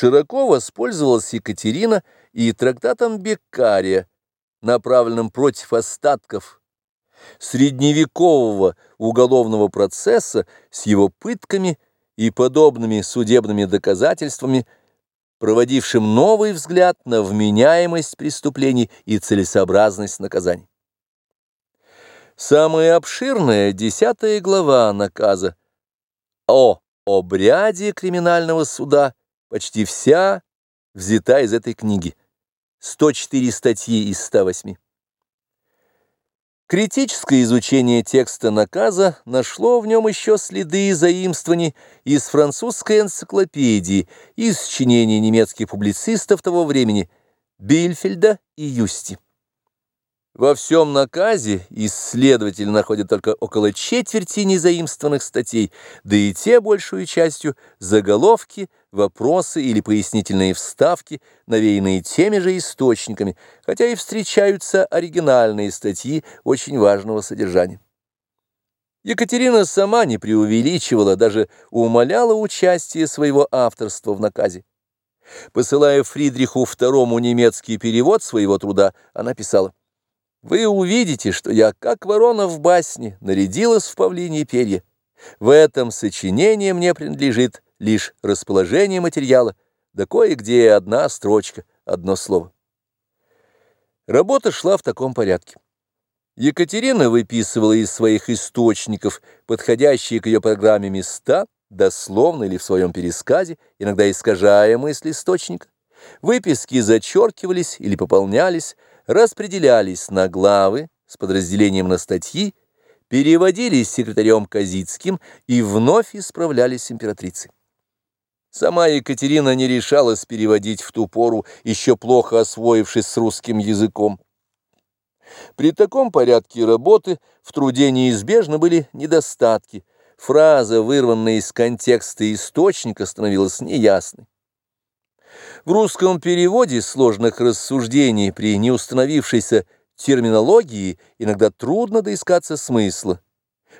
Широко воспользовалась Екатерина и трактатом Беккария, направленным против остатков средневекового уголовного процесса с его пытками и подобными судебными доказательствами, проводившим новый взгляд на вменяемость преступлений и целесообразность наказаний. Самая обширная десятая глава наказа о обряде криминального суда почти вся взята из этой книги. 104 статьи из 108. Критическое изучение текста наказа нашло в нем еще следы заимствований из французской энциклопедии и сочинений немецких публицистов того времени Бильфельда и Юсти. Во всем наказе исследователь находит только около четверти незаимствованных статей, да и те большую частью заголовки, вопросы или пояснительные вставки, навеянные теми же источниками, хотя и встречаются оригинальные статьи очень важного содержания. Екатерина сама не преувеличивала, даже умоляла участие своего авторства в наказе. Посылая Фридриху II немецкий перевод своего труда, она писала вы увидите, что я, как ворона в басне, нарядилась в павлинье перья. В этом сочинении мне принадлежит лишь расположение материала, да кое-где одна строчка, одно слово. Работа шла в таком порядке. Екатерина выписывала из своих источников подходящие к ее программе места, дословно или в своем пересказе, иногда искажая мысль источника. Выписки зачеркивались или пополнялись, распределялись на главы с подразделением на статьи, переводились секретарем Казицким и вновь исправлялись императрицей. Сама Екатерина не решалась переводить в ту пору, еще плохо освоившись с русским языком. При таком порядке работы в труде неизбежно были недостатки. Фраза, вырванная из контекста источника, становилась неясной. В русском переводе сложных рассуждений при неустановившейся терминологии иногда трудно доискаться смысла.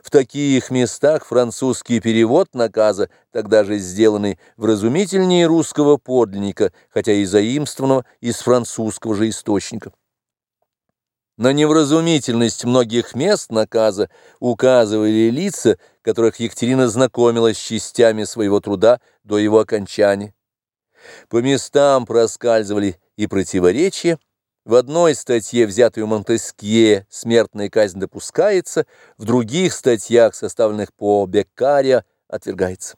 В таких местах французский перевод наказа, тогда же сделанный вразумительнее русского подлинника, хотя и заимствованного из французского же источника. На невразумительность многих мест наказа указывали лица, которых Екатерина знакомила с частями своего труда до его окончания. По местам проскальзывали и противоречия. В одной статье, взятой у Монтескье, смертная казнь допускается, в других статьях, составленных по Беккария, отвергается.